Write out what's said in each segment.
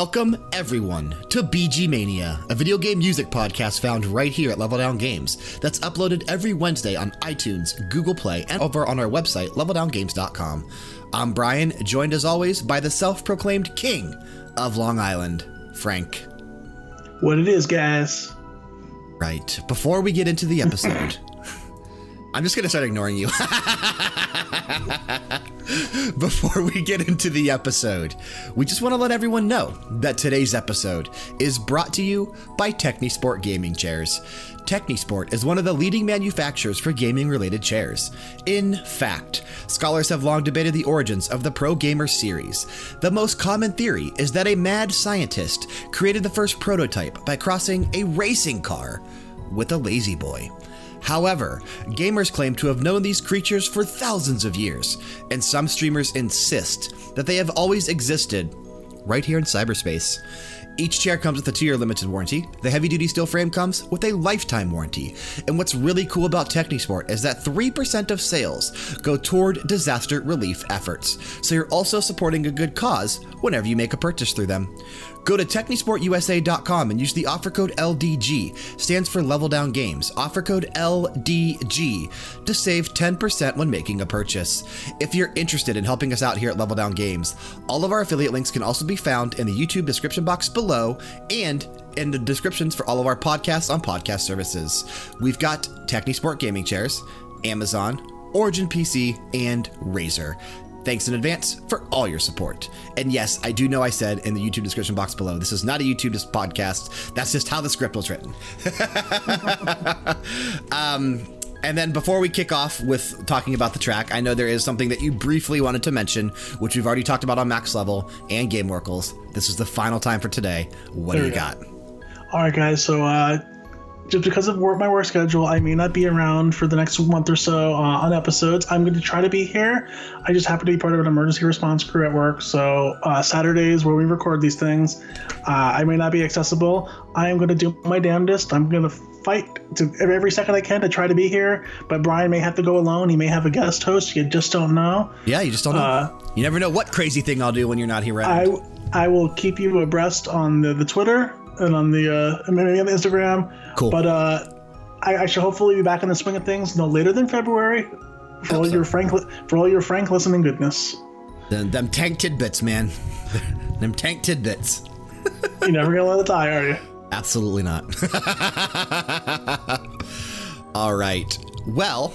Welcome, everyone, to BG Mania, a video game music podcast found right here at Level Down Games that's uploaded every Wednesday on iTunes, Google Play, and over on our website, leveldowngames.com. I'm Brian, joined as always by the self proclaimed king of Long Island, Frank. What it is, guys. Right. Before we get into the episode, I'm just going to start ignoring you. Before we get into the episode, we just want to let everyone know that today's episode is brought to you by Technisport Gaming Chairs. Technisport is one of the leading manufacturers for gaming related chairs. In fact, scholars have long debated the origins of the Pro Gamer series. The most common theory is that a mad scientist created the first prototype by crossing a racing car with a La-Z-Boy. However, gamers claim to have known these creatures for thousands of years, and some streamers insist that they have always existed right here in cyberspace. Each chair comes with a two year limited warranty. The heavy duty steel frame comes with a lifetime warranty. And what's really cool about Technisport is that 3% of sales go toward disaster relief efforts. So you're also supporting a good cause whenever you make a purchase through them. Go to TechnisportUSA.com and use the offer code LDG, stands for Level Down Games, offer code LDG to save 10% when making a purchase. If you're interested in helping us out here at Level Down Games, all of our affiliate links can also be found in the YouTube description box below and in the descriptions for all of our podcasts on podcast services. We've got Technisport Gaming Chairs, Amazon, Origin PC, and Razer. Thanks in advance for all your support. And yes, I do know I said in the YouTube description box below, this is not a YouTube podcast. That's just how the script was written. um, and then before we kick off with talking about the track, I know there is something that you briefly wanted to mention, which we've already talked about on Max Level and Game Oracles. This is the final time for today. What there do you got? All right, guys. So, uh, just because of work, my work schedule, I may not be around for the next month or so uh, on episodes. I'm going to try to be here. I just happen to be part of an emergency response crew at work. So, uh, Saturdays where we record these things, uh, I may not be accessible. I am going to do my damnedest. I'm going to fight to every second I can to try to be here. But Brian may have to go alone. He may have a guest host. You just don't know. Yeah, you just don't know. Uh, you never know what crazy thing I'll do when you're not here around. I, I will keep you abreast on the, the Twitter and on the uh, maybe on the Instagram. Cool. But uh, I, I should hopefully be back in the swing of things no later than February for all so. your frank for all your frank listening goodness. Them, them tank tidbits, man. them tank tidbits. You're never gonna let it die, are you? Absolutely not. all right. Well,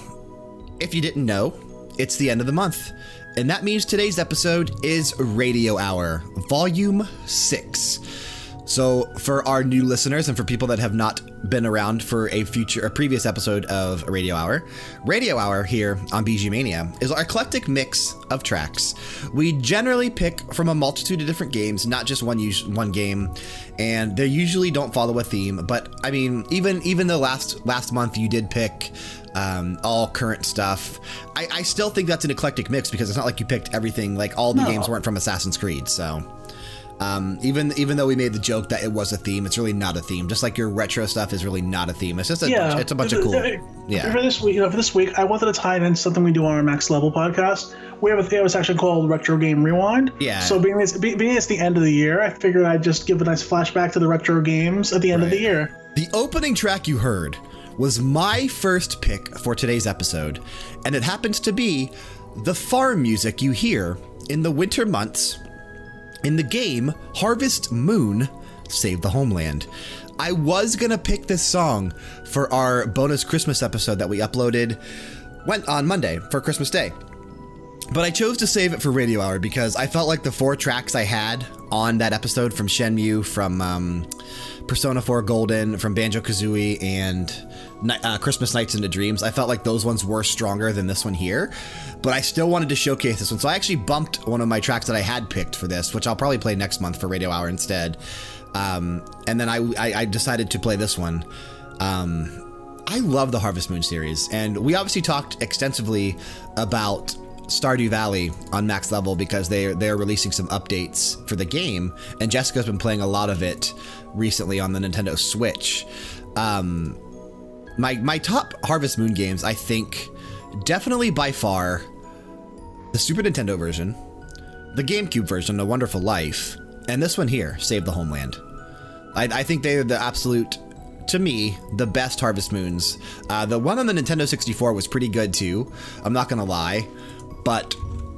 if you didn't know, it's the end of the month. And that means today's episode is Radio Hour, Volume 6. So, for our new listeners and for people that have not been around for a future, a previous episode of Radio Hour, Radio Hour here on BG Mania is our eclectic mix of tracks. We generally pick from a multitude of different games, not just one one game, and they usually don't follow a theme. But I mean, even even the last last month you did pick um, all current stuff. I, I, still think that's an eclectic mix because it's not like you picked everything. Like all the no. games weren't from Assassin's Creed, so. Um, even even though we made the joke that it was a theme, it's really not a theme. Just like your retro stuff is really not a theme. It's just a yeah, it's a bunch of cool. Yeah. For this week, you know, for this week, I wanted to tie it in something we do on our Max Level podcast. We have a, we have a section called Retro Game Rewind. Yeah. So being it's, being it's the end of the year, I figured I'd just give a nice flashback to the retro games at the end right. of the year. The opening track you heard was my first pick for today's episode, and it happens to be the farm music you hear in the winter months in the game Harvest Moon Save the Homeland. I was going to pick this song for our bonus Christmas episode that we uploaded went on Monday for Christmas Day. But I chose to save it for Radio Hour because I felt like the four tracks I had on that episode from Shenmue, from um, Persona 4 Golden, from Banjo Kazooie, and uh, Christmas Nights into Dreams, I felt like those ones were stronger than this one here. But I still wanted to showcase this one. So I actually bumped one of my tracks that I had picked for this, which I'll probably play next month for Radio Hour instead. Um, and then I, I, I, decided to play this one. Um, I love the Harvest Moon series. And we obviously talked extensively about Stardew Valley on max level because they're they're releasing some updates for the game, and Jessica's been playing a lot of it recently on the Nintendo Switch. Um, my my top Harvest Moon games, I think, definitely by far, the Super Nintendo version, the GameCube version, A Wonderful Life, and this one here, Save the Homeland. I, I think they are the absolute, to me, the best Harvest Moons. Uh, the one on the Nintendo 64 was pretty good too. I'm not going to lie. But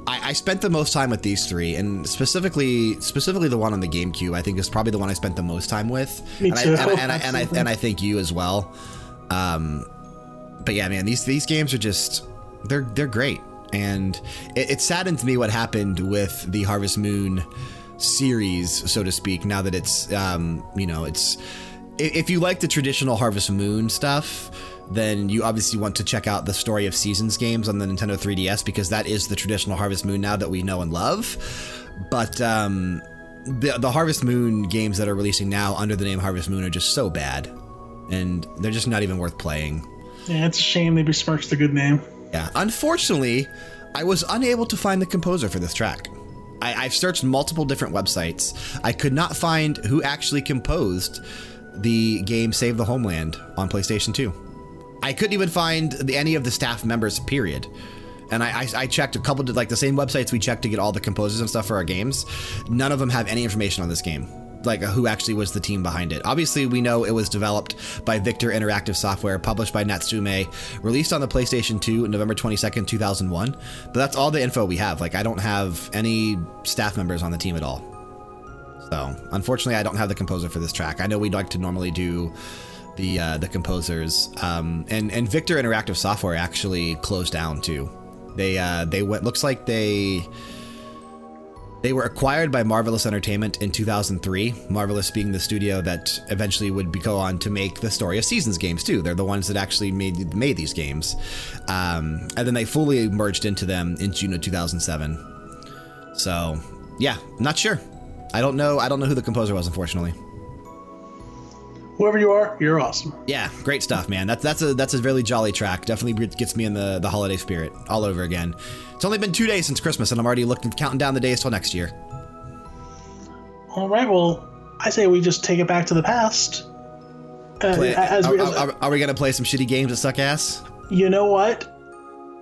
I, I, spent the most time with these three, and specifically, specifically the one on the GameCube. I think is probably the one I spent the most time with. Me and too. I, and, I, and, I, and, I, and I think you as well. Um, but yeah, man, these these games are just they're they're great, and it, it saddens me what happened with the Harvest Moon series, so to speak. Now that it's um, you know it's if you like the traditional Harvest Moon stuff then you obviously want to check out the Story of Seasons games on the Nintendo 3DS because that is the traditional Harvest Moon now that we know and love. But um, the, the Harvest Moon games that are releasing now under the name Harvest Moon are just so bad. And they're just not even worth playing. Yeah, it's a shame they besmirched the good name. Yeah. Unfortunately, I was unable to find the composer for this track. I, I've searched multiple different websites. I could not find who actually composed the game Save the Homeland on PlayStation 2. I couldn't even find the, any of the staff members, period. And I, I, I, checked a couple of like the same websites we checked to get all the composers and stuff for our games. None of them have any information on this game, like who actually was the team behind it. Obviously, we know it was developed by Victor Interactive Software, published by Natsume, released on the PlayStation 2 November 22nd, 2001. But that's all the info we have. Like, I don't have any staff members on the team at all. So, unfortunately, I don't have the composer for this track. I know we'd like to normally do the uh, the composers. Um, and and Victor Interactive Software actually closed down too. They uh, they went. Looks like they they were acquired by Marvelous Entertainment in 2003. Marvelous being the studio that eventually would go on to make the Story of Seasons games too. They're the ones that actually made made these games, um, and then they fully merged into them in June of 2007. So yeah, not sure. I don't know. I don't know who the composer was, unfortunately whoever you are, you're awesome. Yeah, great stuff, man. That's that's a that's a really jolly track. Definitely gets me in the the holiday spirit all over again. It's only been two days since Christmas, and I'm already looking counting down the days till next year. All right, well, I say we just take it back to the past. Uh, play, as are, we, as, are, are, we gonna play some shitty games that suck ass? You know what?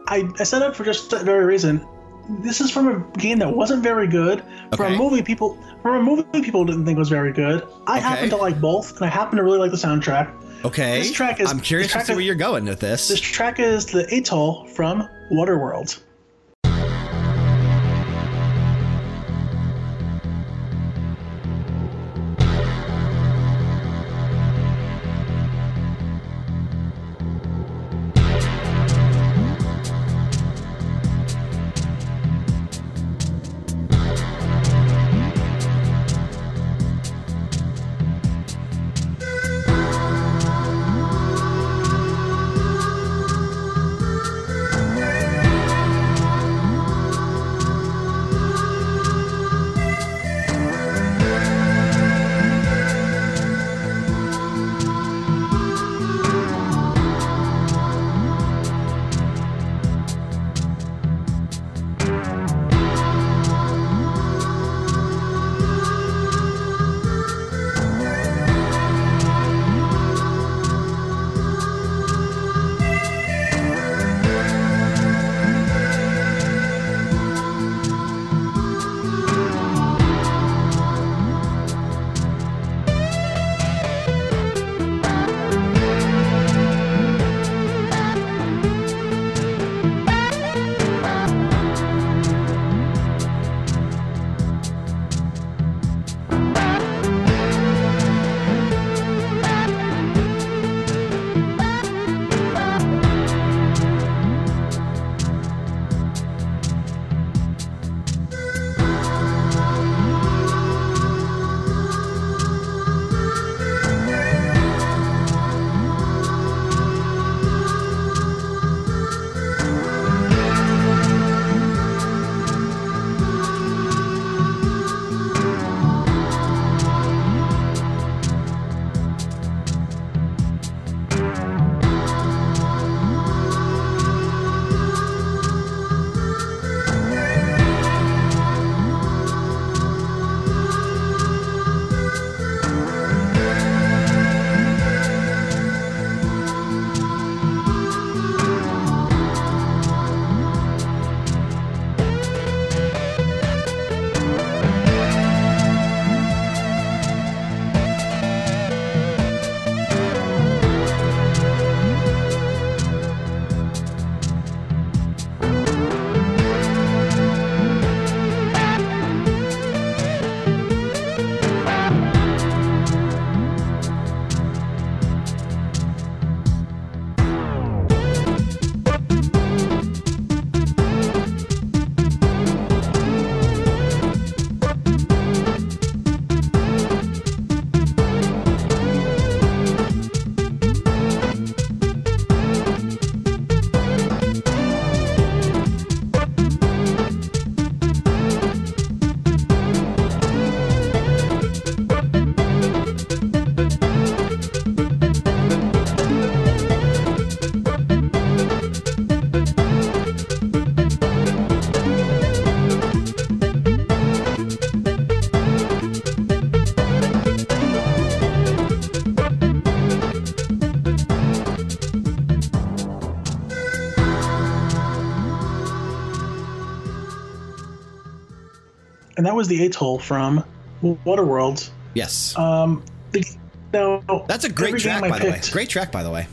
I I set up for just that very reason this is from a game that wasn't very good. Okay. From a movie people from a movie people didn't think was very good. I okay. happen to like both, and I happen to really like the soundtrack. Okay. This track is. I'm curious to see where you're going with this. This track is the Atoll from Waterworld. Was the atoll from Waterworld. Yes. Um, the, now, That's a great track, by the way. Great track, by the way.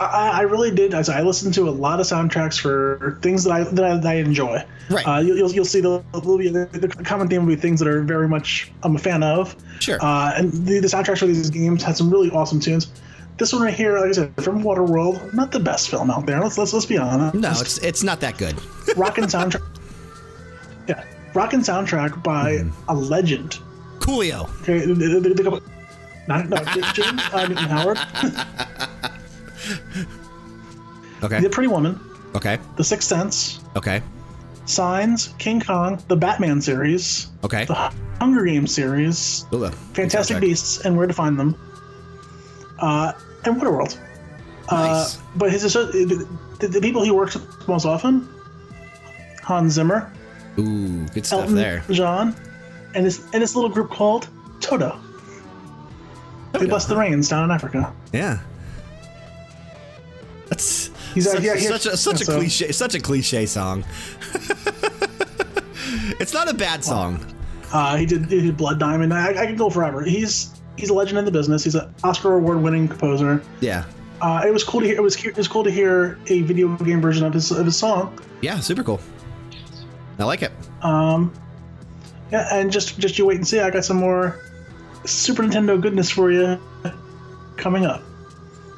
I, I really did. I, I listened to a lot of soundtracks for things that I that I, that I enjoy. Right. Uh, you, you'll, you'll see the, the, the common theme will be things that are very much I'm a fan of. Sure. Uh, and the, the soundtracks for these games had some really awesome tunes. This one right here, like I said, from Waterworld, not the best film out there. Let's let's let's be honest. no, it's it's not that good. rockin' soundtrack. Yeah, rockin' soundtrack by Mm-hmm. a legend. Coolio. Okay, the, the, the, the, not, no, James uh, Newton Howard, Okay. The Pretty Woman, Okay. The Sixth Sense, Okay. Signs, King Kong, the Batman series, Okay. the Hunger Games series, Ooh, good Fantastic soundtrack. Beasts and Where to Find Them, uh, and Waterworld. Nice. Uh, but his the, the people he works with most often, Hans Zimmer, Ooh, good stuff Elton there. John, and this and this little group called Toto. They bust the rains down in Africa. Yeah. That's He's such, like, yeah, such a such a so- cliche such a cliche song. it's not a bad song. Uh, he did he did Blood Diamond. I, I could go forever. He's he's a legend in the business. He's an Oscar award winning composer. Yeah. Uh, it was cool to hear. It was it was cool to hear a video game version of his of his song. Yeah, super cool. I like it. Um, yeah, and just just you wait and see. I got some more Super Nintendo goodness for you coming up.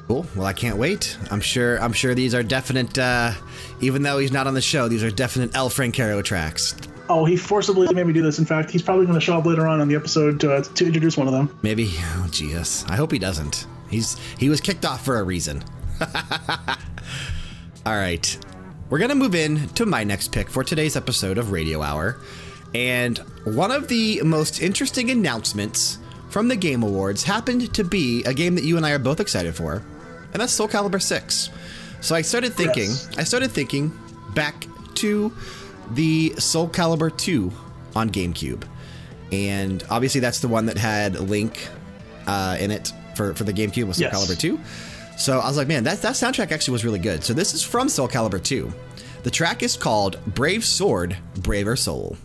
Cool. Well, I can't wait. I'm sure. I'm sure these are definite. Uh, even though he's not on the show, these are definite El Francaro tracks. Oh, he forcibly made me do this. In fact, he's probably going to show up later on on the episode to, uh, to introduce one of them. Maybe. Oh, Jesus. I hope he doesn't. He's he was kicked off for a reason. All right. We're going to move in to my next pick for today's episode of Radio Hour. And one of the most interesting announcements from the Game Awards happened to be a game that you and I are both excited for, and that's Soul Calibur 6. So I started thinking, Yes. I started thinking back to the Soul Calibur 2 on GameCube. And obviously, that's the one that had Link uh, in it for, for the GameCube with Soul Yes. Calibur 2. So I was like, man, that, that soundtrack actually was really good. So this is from Soul Calibur 2. The track is called Brave Sword, Braver Soul.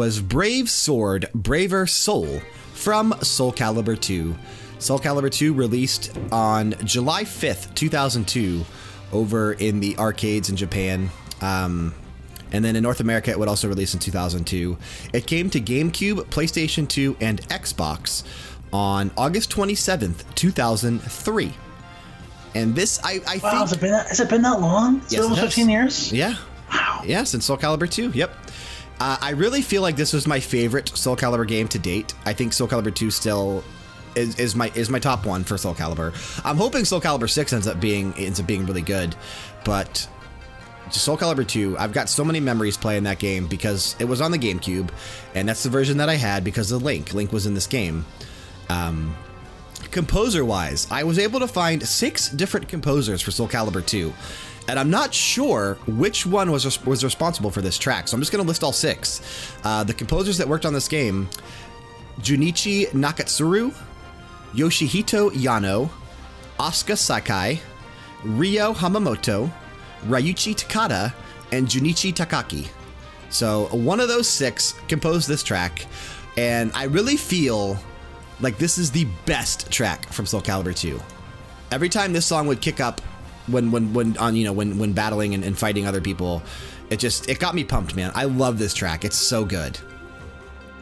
Was Brave Sword, Braver Soul from Soul Calibur 2. Soul Calibur 2 released on July 5th, 2002, over in the arcades in Japan. Um, and then in North America, it would also release in 2002. It came to GameCube, PlayStation 2, and Xbox on August 27th, 2003. And this, I, I Wow, has think. it been has it been that long? It's Yes, been almost has. 15 years? Yeah. Wow. Yeah, since Soul Calibur 2. Yep. Uh, I really feel like this was my favorite Soul Calibur game to date. I think Soul Calibur 2 still is, is my is my top one for Soul Calibur. I'm hoping Soul Calibur 6 ends up being ends up being really good, but Soul Calibur 2, I've got so many memories playing that game because it was on the GameCube, and that's the version that I had because of Link. Link was in this game. Um, composer wise, I was able to find six different composers for Soul Calibur 2. And I'm not sure which one was, was responsible for this track, so I'm just going to list all six. Uh, the composers that worked on this game Junichi Nakatsuru, Yoshihito Yano, Asuka Sakai, Ryo Hamamoto, Ryuichi Takada, and Junichi Takaki. So one of those six composed this track, and I really feel like this is the best track from Soul Calibur 2. Every time this song would kick up when when when on you know when when battling and, and fighting other people, it just it got me pumped, man. I love this track. It's so good.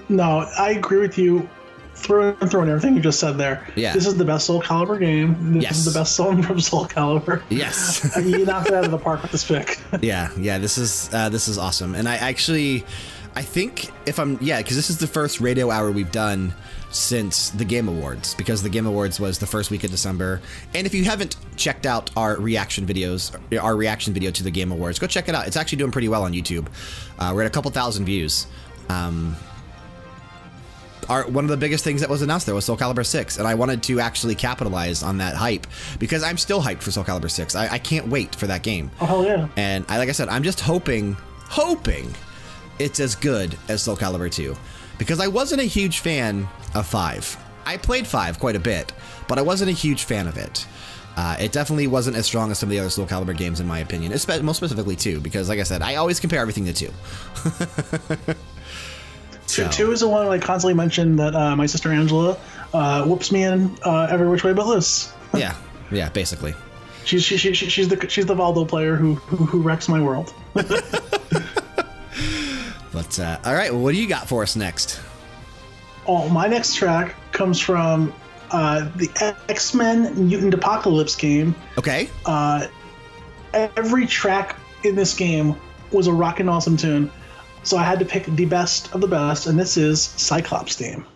No, I agree with you through and through on everything you just said there. Yeah. This is the best Soul Calibur game. This Yes. is the best song from Soul Calibur. Yes. you knocked it out of the park with this pick. yeah, yeah. This is uh, this is awesome, and I actually, I think if I'm yeah, because this is the first radio hour we've done since the Game Awards, because the Game Awards was the first week of December. And if you haven't checked out our reaction videos, our reaction video to the Game Awards, go check it out. It's actually doing pretty well on YouTube. Uh, we're at a couple thousand views. Um, our, one of the biggest things that was announced there was Soul Calibur 6, and I wanted to actually capitalize on that hype because I'm still hyped for Soul Calibur 6. I, I can't wait for that game. Oh yeah! And I, like I said, I'm just hoping, hoping it's as good as Soul Calibur 2. Because I wasn't a huge fan of 5. I played 5 quite a bit, but I wasn't a huge fan of it. Uh, it definitely wasn't as strong as some of the other Soul Calibur games, in my opinion. Espe- most specifically 2, because like I said, I always compare everything to 2. Two, So- two is the one I constantly mention that uh, my sister Angela uh, whoops me in uh, every which way but loose. yeah, yeah, basically. She's she, she, she, she's the she's the Valdo player who who, who wrecks my world. But, uh, all right, well, what do you got for us next? Oh, my next track comes from uh, the X Men Mutant Apocalypse game. Okay. Uh, every track in this game was a rockin' awesome tune, so I had to pick the best of the best, and this is Cyclops theme.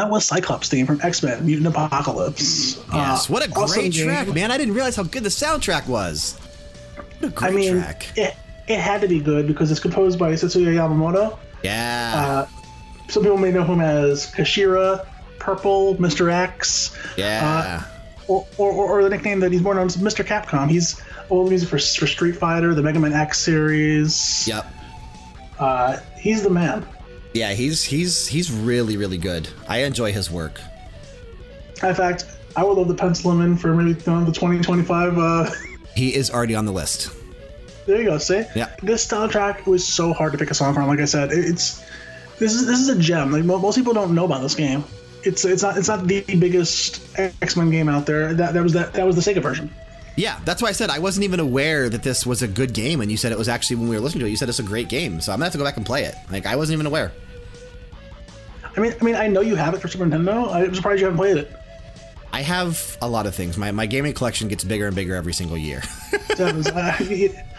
That was Cyclops theme from X Men Mutant Apocalypse. Yes, Uh, what a awesome great game. track, man! I didn't realize how good the soundtrack was. What a great I mean, track. it, it had to be good because it's composed by Tetsuya Yamamoto. Yeah, Uh, some people may know him as Kashira, Purple, Mr. X, yeah. or, or, or the nickname that he's more known as Mr. Capcom. He's all the music for, for Street Fighter, the Mega Man X series. yep. Uh, he's the man. Yeah, he's he's he's really really good. I enjoy his work. In fact, I would love to pencil him in for maybe the 2025. Uh, He is already on the list. there you go. See, Yeah. this soundtrack was so hard to pick a song from. Like I said, it's this is this is a gem. Like most people don't know about this game. It's it's not it's not the biggest X Men game out there. That that was that that was the Sega version. Yeah, that's why I said I wasn't even aware that this was a good game, and you said it was actually when we were listening to it. You said it's a great game, so I'm gonna have to go back and play it. Like I wasn't even aware. I mean, I mean, I know you have it for Super Nintendo. I'm surprised you haven't played it. I have a lot of things. My my gaming collection gets bigger and bigger every single year.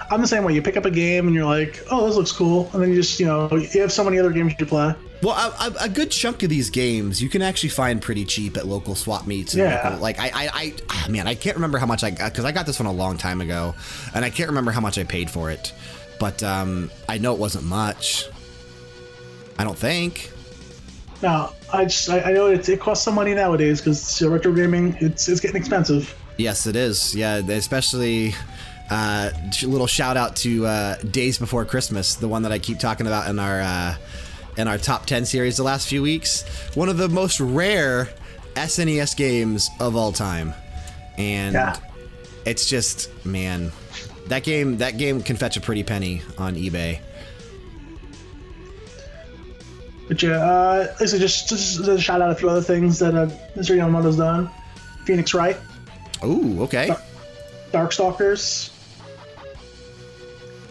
I'm the same way. You pick up a game and you're like, "Oh, this looks cool," and then you just, you know, you have so many other games you play. Well, a, a, a good chunk of these games you can actually find pretty cheap at local swap meets. Yeah. local- like I, I, I, ah, man, I can't remember how much I got because I got this one a long time ago, and I can't remember how much I paid for it. But um, I know it wasn't much. I don't think. Now, I just, I, I know it, it costs some money nowadays because retro gaming, it's it's getting expensive. Yes, it is. Yeah, especially uh, little shout out to uh, Days Before Christmas, the one that I keep talking about in our uh, in our top ten series the last few weeks. One of the most rare SNES games of all time, and Yeah. it's just man, that game that game can fetch a pretty penny on eBay. But yeah, uh, Lisa, just just to shout out a few other things that uh, Mr. Yamamoto's done. Phoenix Wright, Ooh, okay. Darkstalkers,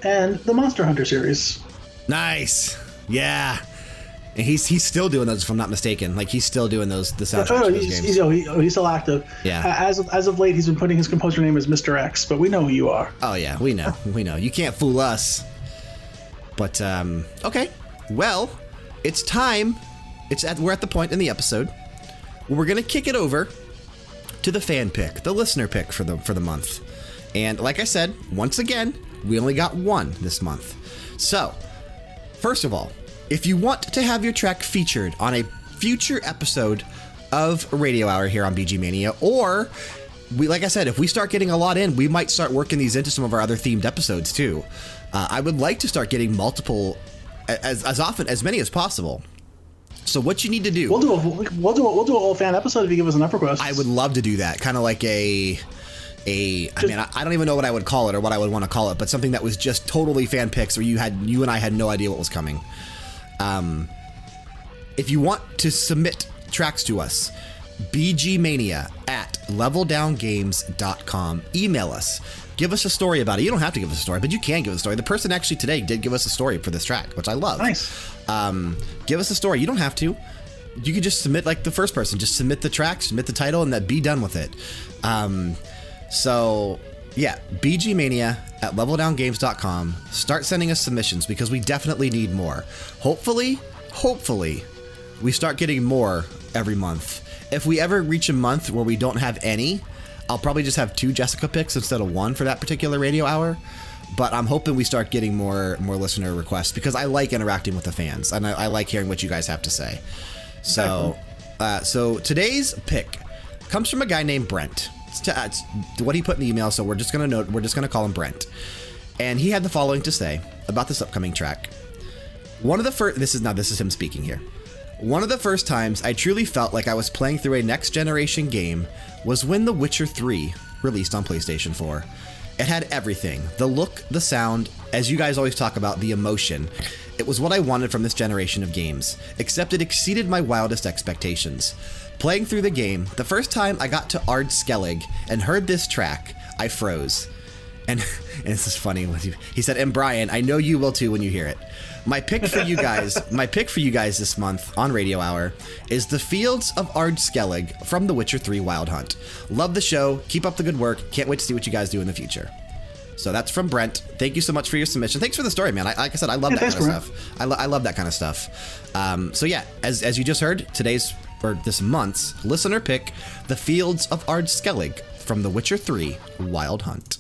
and the Monster Hunter series. Nice. Yeah. And he's he's still doing those, if I'm not mistaken. Like he's still doing those the soundtracks Oh, no, he's, he's, oh, he, oh, he's still active. Yeah. As of, as of late, he's been putting his composer name as Mr. X, but we know who you are. Oh yeah, we know, we know. You can't fool us. But um, okay, well, it's time. It's at we're at the point in the episode where we're gonna kick it over to the fan pick, the listener pick for the for the month. And like I said, once again, we only got one this month. So, first of all, if you want to have your track featured on a future episode of Radio Hour here on BG Mania, or we, like I said, if we start getting a lot in, we might start working these into some of our other themed episodes too. Uh, I would like to start getting multiple, as, as often, as many as possible. So, what you need to do. We'll do a we'll do a, we'll do a whole fan episode if you give us enough requests. I would love to do that. Kind of like a. A, I mean, I, I don't even know what I would call it or what I would want to call it, but something that was just totally fan picks where you had you and I had no idea what was coming. Um, if you want to submit tracks to us, bgmania at leveldowngames.com. Email us. Give us a story about it. You don't have to give us a story, but you can give us a story. The person actually today did give us a story for this track, which I love. Nice. Um, give us a story. You don't have to. You could just submit like the first person. Just submit the track, submit the title, and that be done with it. Um, so yeah, bgmania at leveldowngames.com. Start sending us submissions because we definitely need more. Hopefully, hopefully, we start getting more every month. If we ever reach a month where we don't have any, I'll probably just have two Jessica picks instead of one for that particular radio hour. But I'm hoping we start getting more more listener requests because I like interacting with the fans and I, I like hearing what you guys have to say. So, uh, so today's pick comes from a guy named Brent. It's, t- uh, what he put in the email, so we're just gonna note we're just gonna call him Brent. And he had the following to say about this upcoming track. One of the first, this is now, this is him speaking here. One of the first times I truly felt like I was playing through a next generation game was when The Witcher 3 released on PlayStation 4. It had everything the look, the sound, as you guys always talk about, the emotion. It was what I wanted from this generation of games, except it exceeded my wildest expectations. Playing through the game, the first time I got to Ard Skellig and heard this track, I froze. And, and this is funny. He said, "And Brian, I know you will too when you hear it. My pick for you guys, my pick for you guys this month on Radio Hour is The Fields of Ard Skellig from The Witcher 3 Wild Hunt. Love the show. Keep up the good work. Can't wait to see what you guys do in the future." So that's from Brent. Thank you so much for your submission. Thanks for the story, man. I, like I said, I love Yeah, that kind of stuff. I, lo- I love that kind of stuff. Um, so yeah, as, as you just heard, today's or this month's listener pick, The Fields of Ard Skellig from The Witcher 3 Wild Hunt.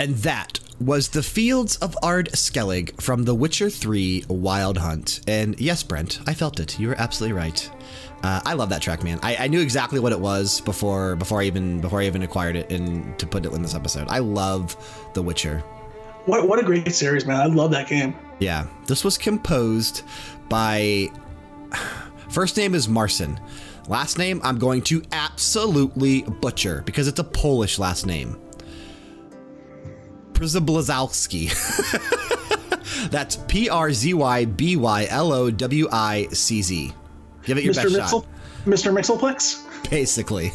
And that was The Fields of Ard Skellig from The Witcher 3 Wild Hunt. And yes, Brent, I felt it. You were absolutely right. Uh, I love that track, man. I, I knew exactly what it was before before I even before I even acquired it and to put it in this episode. I love The Witcher. What what a great series, man! I love that game. Yeah, this was composed by. First name is Marcin. Last name I'm going to absolutely butcher because it's a Polish last name. Przyblazowski. That's P R Z Y B Y L O W I C Z. Give it your Mr. best Mixel, shot. Mr. Mixelplex. Basically.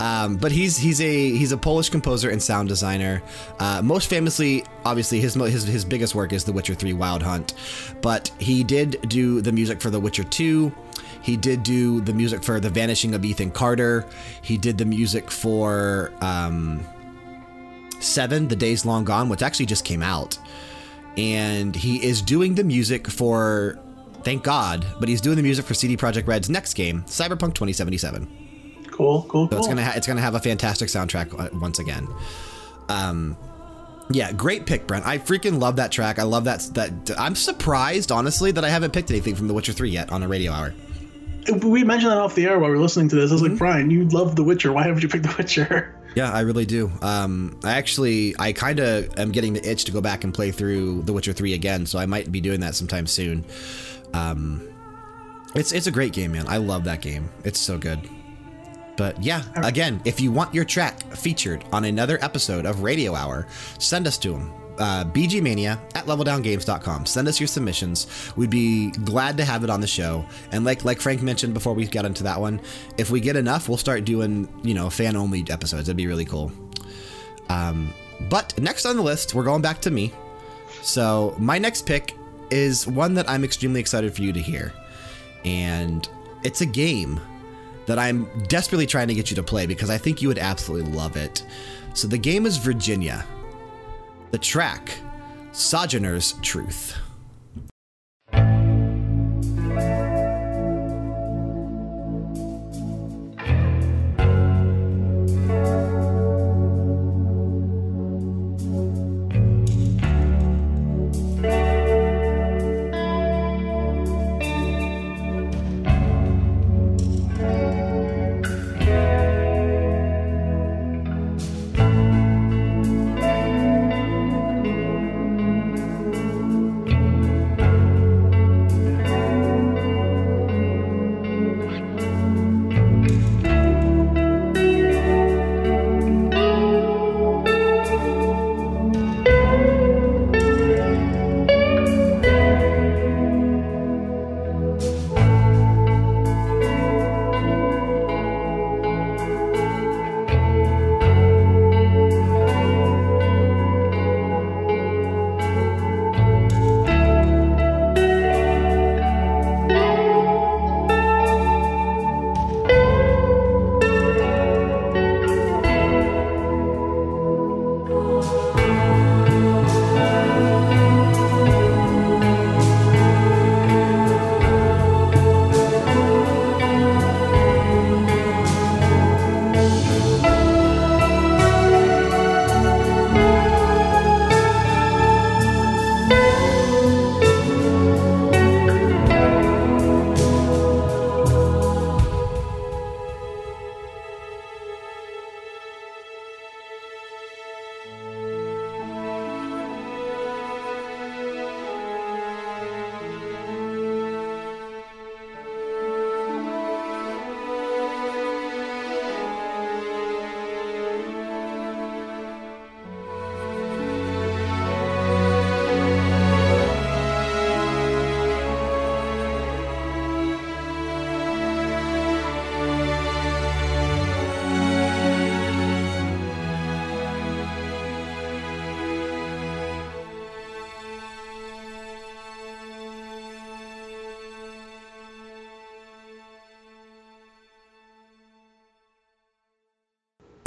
Um, but he's he's a he's a Polish composer and sound designer. Uh, most famously, obviously, his, his his biggest work is The Witcher 3: Wild Hunt. But he did do the music for The Witcher 2. He did do the music for The Vanishing of Ethan Carter. He did the music for um, Seven: The Days Long Gone, which actually just came out. And he is doing the music for, thank God, but he's doing the music for CD Projekt Red's next game, Cyberpunk 2077. Cool, cool, cool. So it's gonna it's gonna have a fantastic soundtrack uh, once again. Um, yeah, great pick, Brent. I freaking love that track. I love that. That I'm surprised, honestly, that I haven't picked anything from The Witcher 3 yet on a radio hour. We mentioned that off the air while we were listening to this. I was Mm-hmm. like, Brian, you love The Witcher. Why haven't you picked The Witcher? Yeah, I really do. Um, I actually, I kind of am getting the itch to go back and play through The Witcher 3 again, so I might be doing that sometime soon. Um, It's, it's a great game, man. I love that game. It's so good. But yeah, again, if you want your track featured on another episode of Radio Hour, send us to them. Uh, bgmania at leveldowngames.com. Send us your submissions. We'd be glad to have it on the show. And like like Frank mentioned before we got into that one, if we get enough, we'll start doing you know fan only episodes. That'd be really cool. Um, but next on the list, we're going back to me. So my next pick is one that I'm extremely excited for you to hear, and it's a game that I'm desperately trying to get you to play because I think you would absolutely love it. So the game is Virginia. The track, Sojourner's Truth.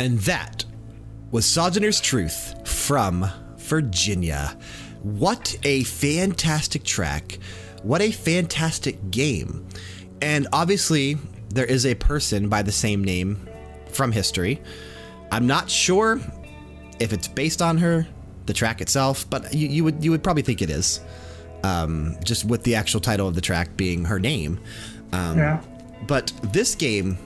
And that was Sojourner's Truth from Virginia. What a fantastic track. What a fantastic game. And obviously, there is a person by the same name from history. I'm not sure if it's based on her, the track itself, but you, you would, you would probably think it is. Um, just with the actual title of the track being her name. Um, Yeah. But this game,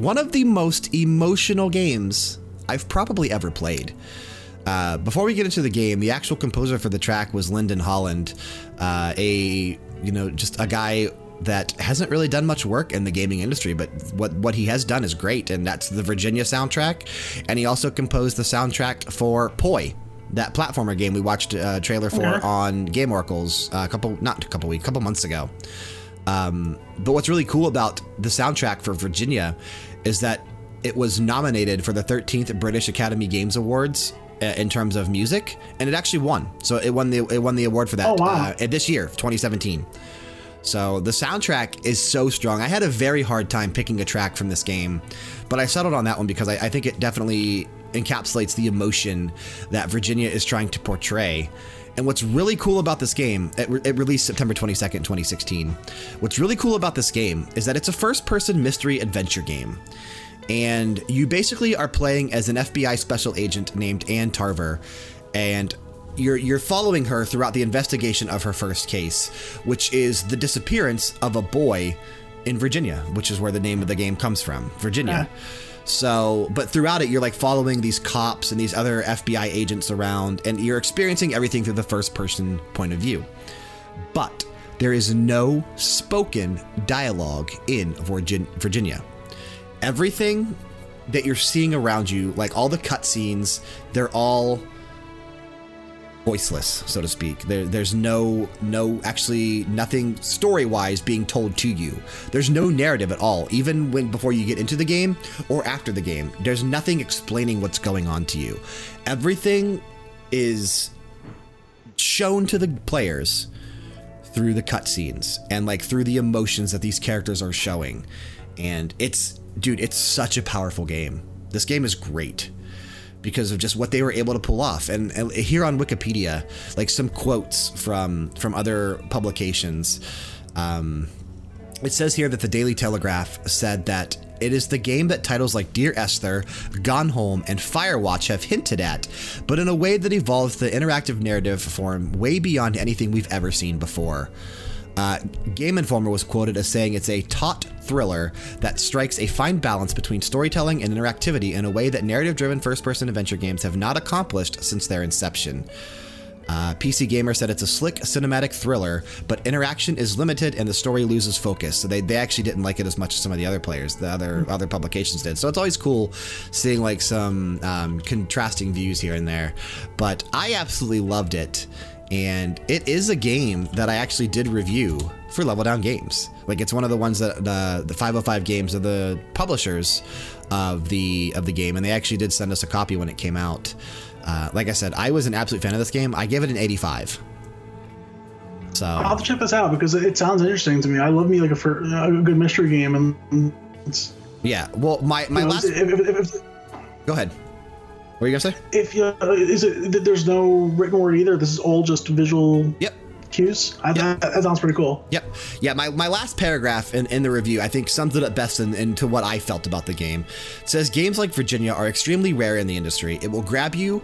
one of the most emotional games I've probably ever played. Uh, before we get into the game, the actual composer for the track was Lyndon Holland, uh, a you know just a guy that hasn't really done much work in the gaming industry, but what what he has done is great, and that's the Virginia soundtrack. And he also composed the soundtrack for Poi, that platformer game we watched a trailer for Okay. on Game Oracles uh, a couple not a couple weeks, a couple months ago. Um, but what's really cool about the soundtrack for Virginia is that it was nominated for the 13th British Academy Games Awards uh, in terms of music, and it actually won. So it won the it won the award for that Oh, wow. uh, this year, 2017. So the soundtrack is so strong. I had a very hard time picking a track from this game, but I settled on that one because I, I think it definitely encapsulates the emotion that Virginia is trying to portray. And what's really cool about this game, it, re- it released September 22nd, 2016. What's really cool about this game is that it's a first person mystery adventure game. And you basically are playing as an FBI special agent named Ann Tarver. And you're, you're following her throughout the investigation of her first case, which is the disappearance of a boy in Virginia, which is where the name of the game comes from Virginia. So, but throughout it, you're like following these cops and these other FBI agents around, and you're experiencing everything through the first person point of view. But there is no spoken dialogue in Virginia. Everything that you're seeing around you, like all the cutscenes, they're all voiceless, so to speak. There, there's no, no, actually nothing story wise being told to you. There's no narrative at all, even when before you get into the game or after the game. There's nothing explaining what's going on to you. Everything is shown to the players through the cutscenes and like through the emotions that these characters are showing. And it's, dude, it's such a powerful game. This game is great because of just what they were able to pull off. And, and, here on Wikipedia, like some quotes from from other publications. Um, it says here that the Daily Telegraph said that it is the game that titles like Dear Esther, Gone Home, and Firewatch have hinted at, but in a way that evolves the interactive narrative form way beyond anything we've ever seen before. Uh, game Informer was quoted as saying it's a taut thriller that strikes a fine balance between storytelling and interactivity in a way that narrative driven first person adventure games have not accomplished since their inception. Uh, PC Gamer said it's a slick cinematic thriller, but interaction is limited and the story loses focus. So they, they actually didn't like it as much as some of the other players, the other other publications did. So it's always cool seeing like some um, contrasting views here and there. But I absolutely loved it. And it is a game that I actually did review for Level Down Games. Like it's one of the ones that the the 505 games are the publishers of the of the game, and they actually did send us a copy when it came out. Uh, like I said, I was an absolute fan of this game. I gave it an 85. So I'll have to check this out because it sounds interesting to me. I love me like a, for, a good mystery game, and yeah. Well, my my you know, last. If, if, if, go ahead. What are you gonna say? If you, uh, is it there's no written word either. This is all just visual. Yep cues. I, yep. that, that, sounds pretty cool. Yep. Yeah, my, my last paragraph in, in the review, I think, sums it up best in, into what I felt about the game. It says games like Virginia are extremely rare in the industry. It will grab you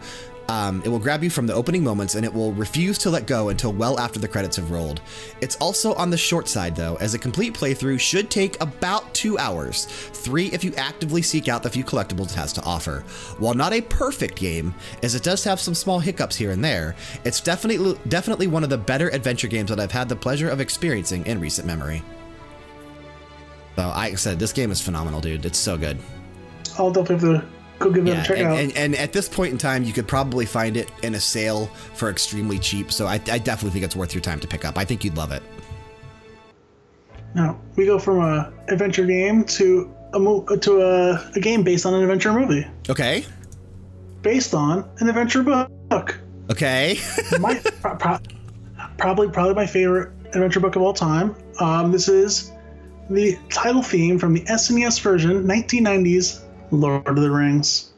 um, it will grab you from the opening moments and it will refuse to let go until well after the credits have rolled. It's also on the short side, though, as a complete playthrough should take about two hours, three if you actively seek out the few collectibles it has to offer. While not a perfect game, as it does have some small hiccups here and there, it's definitely, definitely one of the better adventure games that I've had the pleasure of experiencing in recent memory. So, like I said, this game is phenomenal, dude. It's so good. I'll definitely Go give yeah, it a check and, out. And, and, at this point in time, you could probably find it in a sale for extremely cheap. So I, I definitely think it's worth your time to pick up. I think you'd love it. Now we go from a adventure game to a to a, a game based on an adventure movie. Okay. Based on an adventure book. Okay. my pro- pro- probably probably my favorite adventure book of all time. Um, this is the title theme from the SNES version, 1990s Lord of the Rings.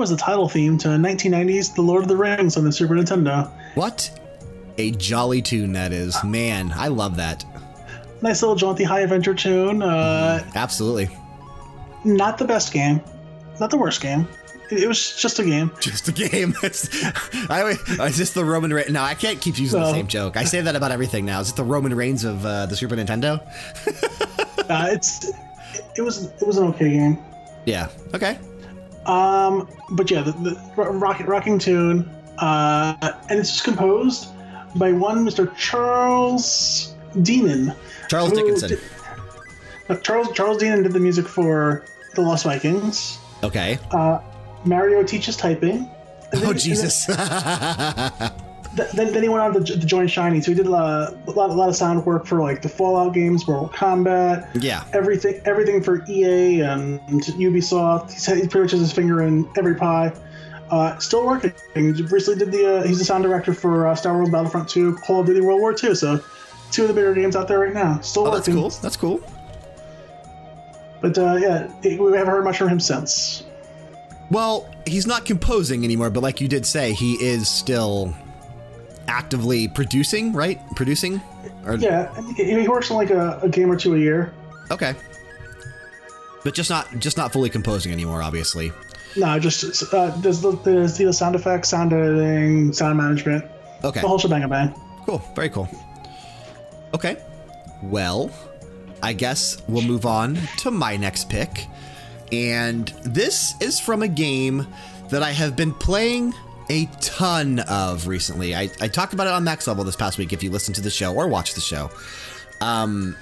Was the title theme to 1990's The Lord of the Rings on the Super Nintendo. What a jolly tune that is. Man, I love that. Nice little jaunty high adventure tune. Uh, Absolutely. not the best game, not the worst game. It, was just a game. Just a game. It's, I, always- is this the Roman Reigns? No, I can't keep using the same joke. I say that about everything now. Is it the Roman Reigns of uh, the Super Nintendo? Uh, it's it was it was an okay game. Yeah. Okay. Um, but yeah, the, the ro- rock, rocking tune, uh, and it's just composed by one Mr. Charles Deenen. Charles Dickinson. did- uh, Charles Charles Deenen did the music for the Lost Vikings. Okay. Uh, Mario teaches typing. Oh Jesus. Th- then, then he went on to, to join Shiny, so he did a lot, a lot, a lot of sound work for like the Fallout games, Mortal Kombat, yeah. everything, everything for EA and Ubisoft. He's, he pretty much has his finger in every pie. Uh, still working. He recently did the. Uh, he's the sound director for uh, Star Wars Battlefront 2, Call of Duty World War 2. So, two of the bigger games out there right now. Still Oh, that's cool. That's cool. But uh, yeah, we haven't heard much from him since. Well, he's not composing anymore, but like you did say, he is still actively producing, right? Producing? Or, Yeah, he works on like a, a game or two a year. Okay. But just not just not fully composing anymore, obviously. No, just uh, does the, does the sound effects, sound editing, sound management, Okay. the whole shebang bang. Cool. Very cool. Okay. Well, I guess we'll move on to my next pick. And this is from a game that I have been playing a ton of recently. I, I talked about it on Max Level this past week if you listen to the show or watch the show. Um,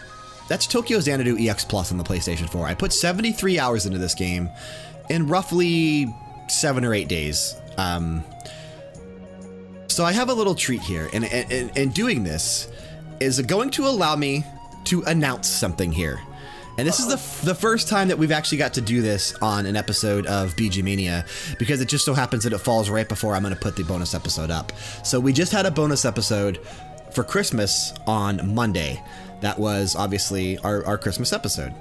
that's Tokyo Xanadu EX Plus on the PlayStation 4. I put 73 hours into this game in roughly seven or eight days. Um, so I have a little treat here, and, and, and- and doing this is going to allow me to announce something here. And this is the, the first time that we've actually got to do this on an episode of BG Mania because it just so happens that it falls right before I'm going to put the bonus episode up. So we just had a bonus episode for Christmas on Monday. That was obviously our, our Christmas episode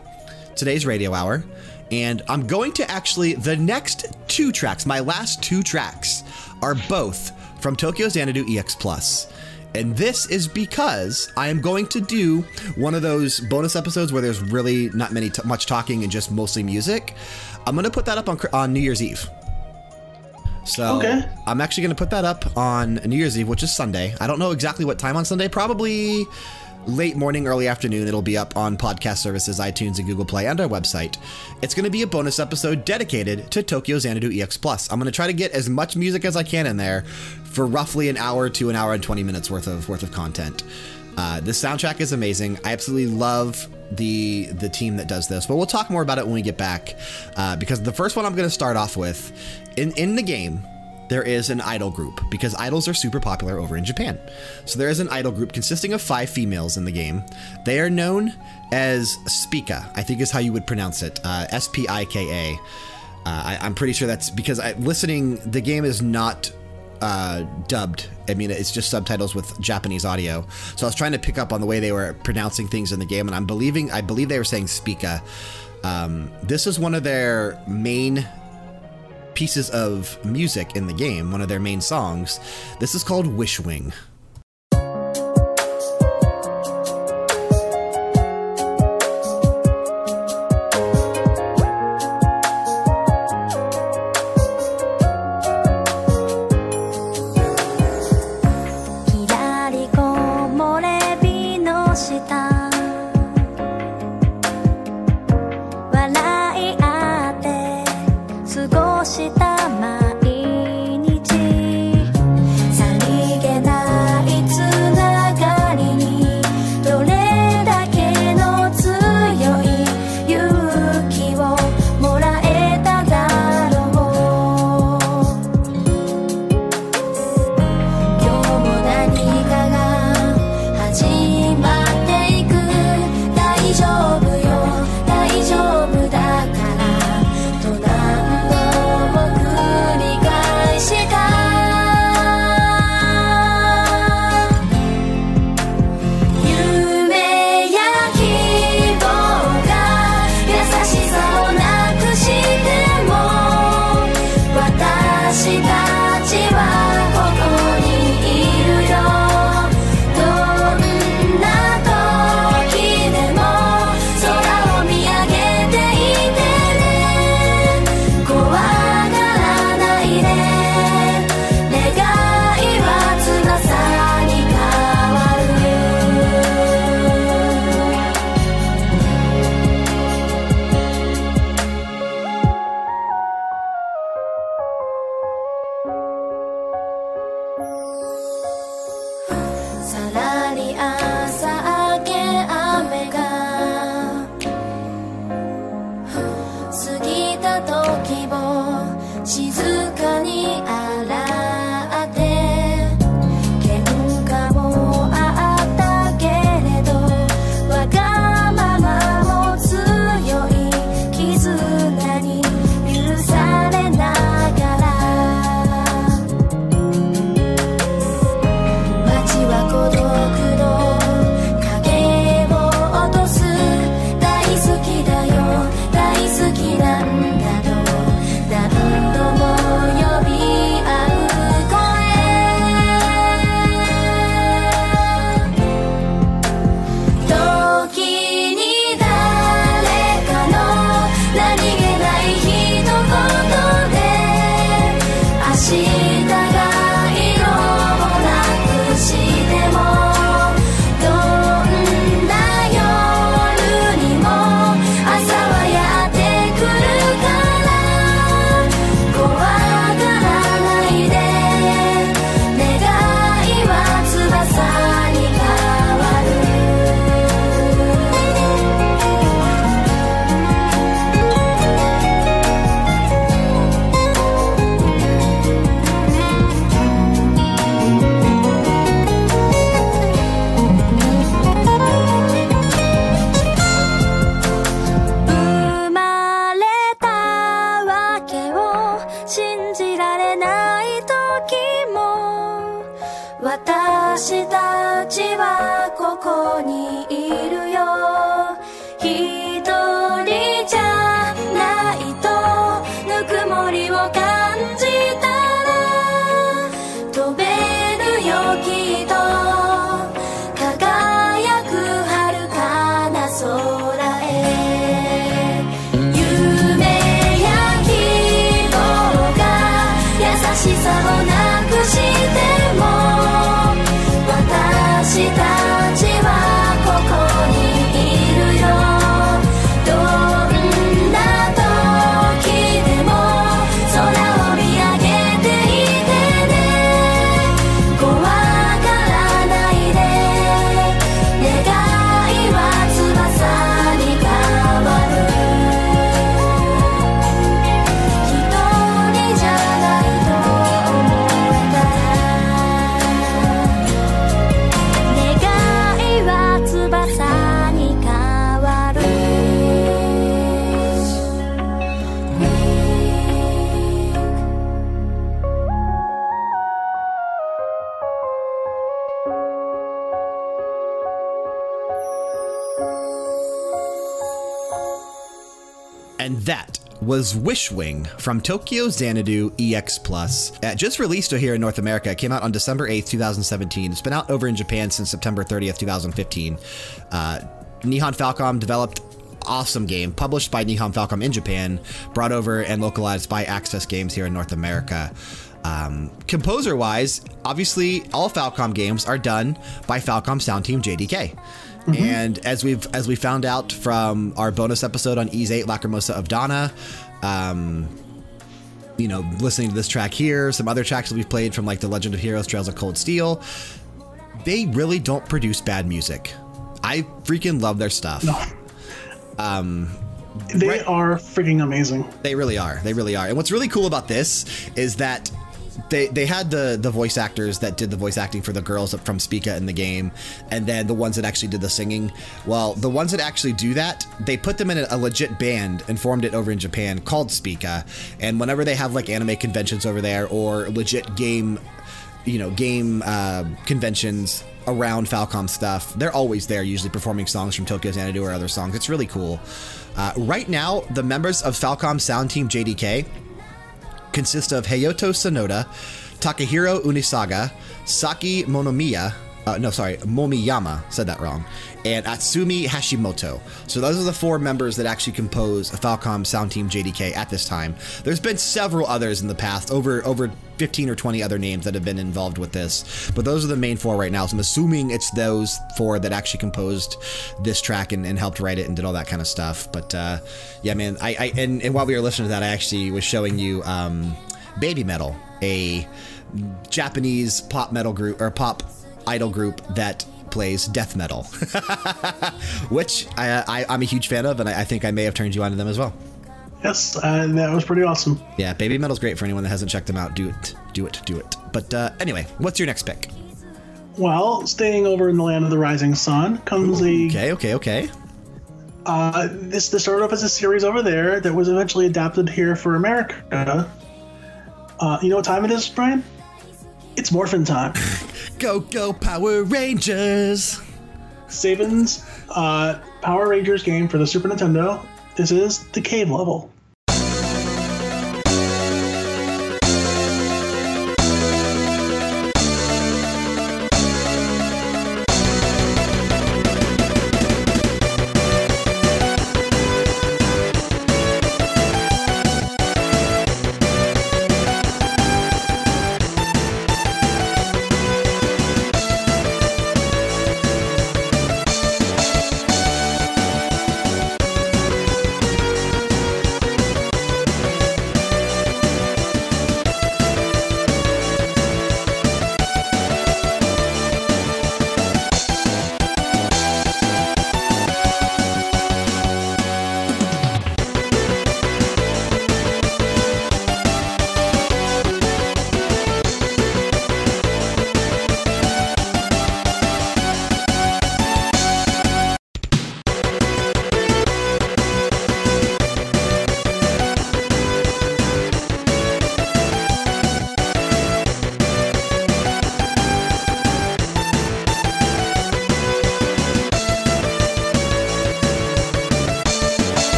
today's radio hour. And I'm going to actually, the next two tracks, my last two tracks, are both from Tokyo Xanadu EX Plus. And this is because I am going to do one of those bonus episodes where there's really not many much talking and just mostly music. I'm going to put that up on, on New Year's Eve. So Okay. I'm actually going to put that up on New Year's Eve, which is Sunday. I don't know exactly what time on Sunday. Probably late morning, early afternoon. It'll be up on podcast services, iTunes, and Google Play, and our website. It's going to be a bonus episode dedicated to Tokyo Xanadu EX Plus. I'm going to try to get as much music as I can in there for roughly an hour to an hour and 20 minutes worth of worth of content. Uh, this soundtrack is amazing. I absolutely love the the team that does this, but we'll talk more about it when we get back. Uh, because the first one I'm going to start off with, in in the game, there is an idol group because idols are super popular over in Japan. So there is an idol group consisting of five females in the game. They are known as Spika, I think is how you would pronounce it. Uh, S P I K A. Uh, I, I'm pretty sure that's because I, listening, the game is not uh, dubbed. I mean, it's just subtitles with Japanese audio. So I was trying to pick up on the way they were pronouncing things in the game, and I'm believing, I believe they were saying Spika. Um, this is one of their main pieces of music in the game, one of their main songs. This is called Wishwing.「was Wishwing from Tokyo Xanadu EX Plus. Uh, just released here in North America. It came out on December 8th, 2017. It's been out over in Japan since September 30th, 2015. Uh, Nihon Falcom developed awesome game, published by Nihon Falcom in Japan, brought over and localized by Aksys Games here in North America. Um, composer wise, obviously, all Falcom games are done by Falcom Sound Team JDK. And as we've as we found out from our bonus episode on Ys 8 Lacrimosa of Dana, um, you know, listening to this track here, some other tracks that we've played from like The Legend of Heroes, Trails of Cold Steel, they really don't produce bad music. I freaking love their stuff. No. They Right. are freaking amazing. They really are. They really are. And what's really cool about this is that they they had the the voice actors that did the voice acting for the girls from Spika in the game, and then the ones that actually did the singing. Well, the ones that actually do that, they put them in a, a legit band and formed it over in Japan called Spika. And whenever they have like anime conventions over there or legit game, you know, game uh, conventions around Falcom stuff, they're always there, usually performing songs from Tokyo Xanadu or other songs. It's really cool. Uh, right now, the members of Falcom Sound Team JDK consist of Hayato Sonoda, Takahiro Unisuga, Saki Monomiya, uh, no, sorry, Momiyama, said that wrong, and Atsumi Hashimoto. So those are the four members that actually compose a Falcom Sound Team JDK at this time. There's been several others in the past, over over 15 or 20 other names that have been involved with this, but those are the main four right now. So I'm assuming it's those four that actually composed this track and, and helped write it and did all that kind of stuff. But uh, yeah, man, I, I and, and while we were listening to that, I actually was showing you um, Baby Metal, a Japanese pop metal group or pop idol group that plays death metal, which I, I, I'm a huge fan of, and I, I think I may have turned you on to them as well. Yes, uh, that was pretty awesome. Yeah, Baby Metal's great for anyone that hasn't checked them out. Do it, do it, do it. But uh, anyway, what's your next pick? Well, staying over in the land of the rising sun comes a Okay, okay, okay. uh, this. This started off as a series over there that was eventually adapted here for America. Uh, you know what time it is, Brian? It's Morphin time. Go, go, Power Rangers! Saban's uh, Power Rangers game for the Super Nintendo. This is the cave level.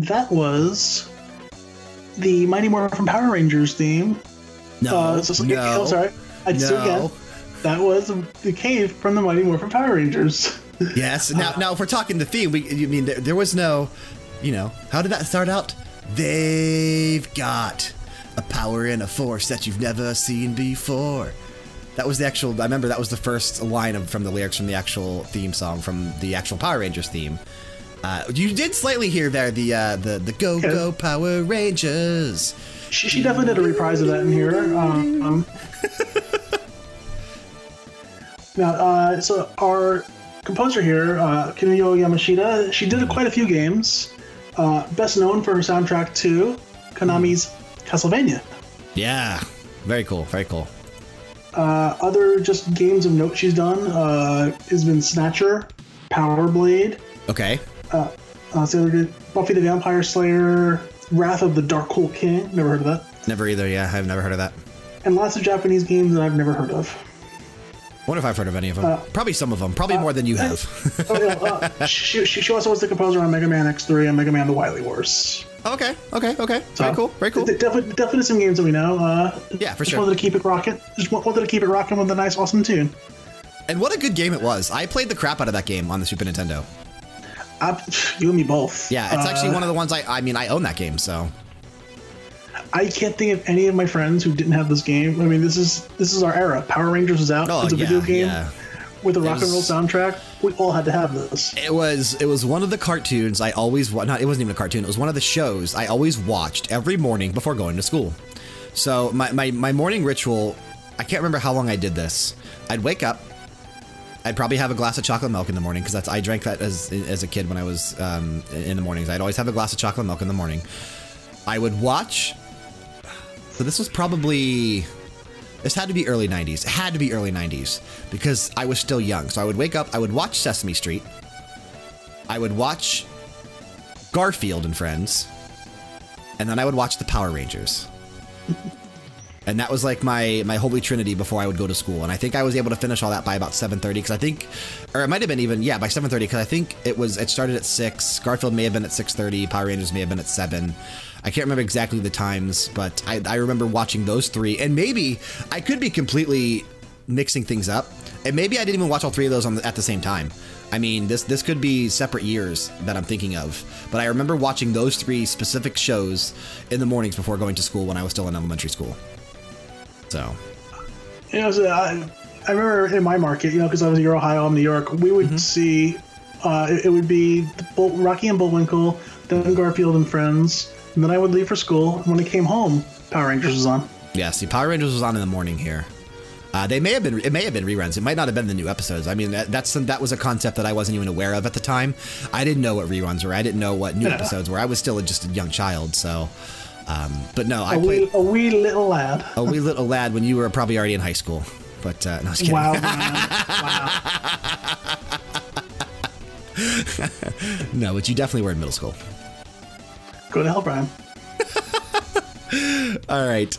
And that was the Mighty Morphin Power Rangers theme. No, Uh, so- no, I'm sorry. I no. again. That was the cave from the Mighty Morphin Power Rangers. Yes. Now, now, if we're talking the theme, we, you mean there, there was no, you know, how did that start out? They've got a power and a force that you've never seen before. That was the actual. I remember that was the first line of from the lyrics from the actual theme song from the actual Power Rangers theme. Uh, you did slightly hear there the uh, the the Go Go Power Rangers. She, she definitely did a reprise of that in here. Um, um, now, uh, so our composer here, uh, Yamashita, she did quite a few games. Uh, best known for her soundtrack to Konami's Castlevania. Yeah, very cool, very cool. Uh, other just games of note she's done uh, has been Snatcher, Power Blade, Okay, uh, so other good Buffy the Vampire Slayer, Wrath of the Darkhul King. Never heard of that. never either. Yeah, I've never heard of that. And lots of Japanese games that I've never heard of. Wonder if I've heard of any of them. Probably some of them. Probably more than you have. oh, yeah, uh, she, she, she also was the composer on Mega Man X3 and Mega Man The Wily Wars. okay, okay, okay. Very cool, very cool. Definitely, definitely some games that we know. Uh, Yeah, for just sure. wanted to keep it rocking. Just wanted to keep it rocking with a nice, awesome tune. And what a good game it was. I played the crap out of that game on the Super Nintendo. I, you and me both. Yeah, it's actually Uh, one of the ones I. I mean, I own that game, so I can't think of any of my friends who didn't have this game. I mean, this is this is our era. Power Rangers is out. Oh it's a yeah, video game. yeah. with a rock and roll soundtrack. We all had to have this. It was it was one of the cartoons I always wa- not it wasn't even a cartoon. It was one of the shows I always watched every morning before going to school. So my my, my morning ritual, I can't remember how long I did this. I'd wake up. I'd probably have a glass of chocolate milk in the morning because that's I drank that as as a kid when I was um, in the mornings. I'd always have a glass of chocolate milk in the morning. I would watch. So this was probably this had to be early 90s. It had to be early 90s because I was still young. So I would wake up, I would watch Sesame Street. I would watch Garfield and Friends. And then I would watch the Power Rangers. and that was like my my holy trinity before I would go to school. And I think I was able to finish all that by about 7:30 because I think or it might have been even yeah, by 7:30 because I think it was it started at 6. Garfield may have been at 6:30, Power Rangers may have been at 7. I can't remember exactly the times, but I, I remember watching those three. And maybe I could be completely mixing things up. And maybe I didn't even watch all three of those on the, at the same time. I mean, this this could be separate years that I'm thinking of. But I remember watching those three specific shows in the mornings before going to school when I was still in elementary school. So, You know, so I, I remember in my market, you know, because I was in Ohio, I'm New York, we would see uh, it, it would be Bull, Rocky and Bullwinkle, then Garfield and Friends, and then I would leave for school. And when I came home, Power Rangers was on. yeah, see, Power Rangers was on in the morning here. Uh, they may have been. It may have been reruns. It might not have been the new episodes. I mean, that, that's some, that was a concept that I wasn't even aware of at the time. I didn't know what reruns were. I didn't know what new Yeah. episodes were. I was still just a young child. So, um, but no, I A played wee, a wee little lad. a wee little lad when you were probably already in high school. But uh, no, I was kidding. Wow, wow. No, but you definitely were in middle school. Go to hell, Brian. All right.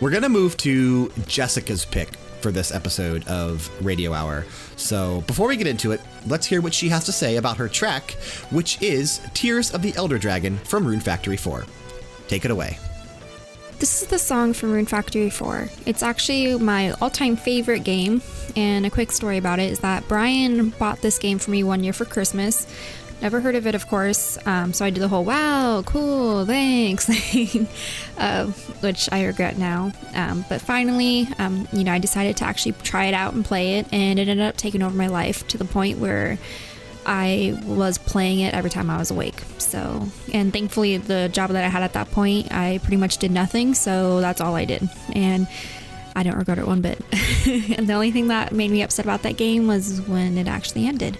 We're going to move to Jessica's pick for this episode of Radio Hour. So before we get into it, let's hear what she has to say about her track, which is Tears of the Elder Dragon from Rune Factory 4. Take it away. This is the song from Rune Factory 4. It's actually my all time favorite game. And a quick story about it is that Brian bought this game for me one year for Christmas. Never heard of it, of course. Um, so I did the whole wow, cool, thanks thing, uh, which I regret now. Um, but finally, um, you know, I decided to actually try it out and play it. And it ended up taking over my life to the point where I was playing it every time I was awake. So, and thankfully, the job that I had at that point, I pretty much did nothing. So that's all I did. And I don't regret it one bit. and the only thing that made me upset about that game was when it actually ended.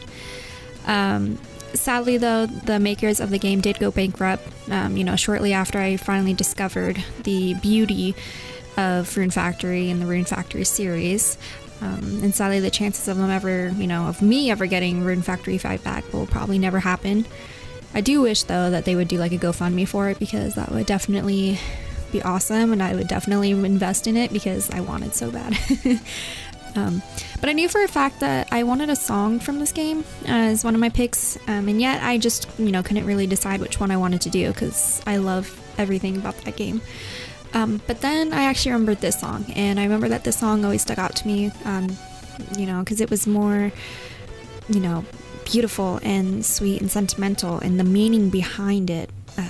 Um, sadly, though, the makers of the game did go bankrupt. Um, you know, shortly after I finally discovered the beauty of Rune Factory and the Rune Factory series. Um, and sadly, the chances of them ever, you know, of me ever getting Rune Factory 5 back will probably never happen. I do wish, though, that they would do like a GoFundMe for it because that would definitely be awesome and I would definitely invest in it because I want it so bad. Um, but I knew for a fact that I wanted a song from this game as one of my picks, um, and yet I just, you know, couldn't really decide which one I wanted to do because I love everything about that game. Um, but then I actually remembered this song, and I remember that this song always stuck out to me, um, you know, because it was more, you know, beautiful and sweet and sentimental, and the meaning behind it, um,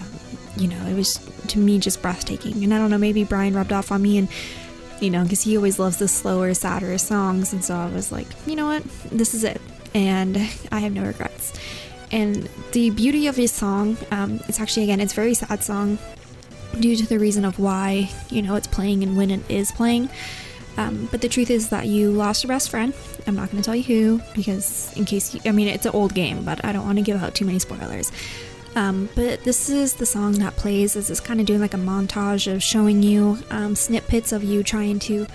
you know, it was to me just breathtaking. And I don't know, maybe Brian rubbed off on me and you know, because he always loves the slower, sadder songs. And so I was like, you know what? This is it. And I have no regrets. And the beauty of his song, um, it's actually, again, it's very sad song due to the reason of why, you know, it's playing and when it is playing. Um, but the truth is that you lost your best friend. I'm not going to tell you who because, in case you, I mean, it's an old game, but I don't want to give out too many spoilers. Um, but this is the song that plays as it's kind of doing like a montage of showing you um, snippets of you trying to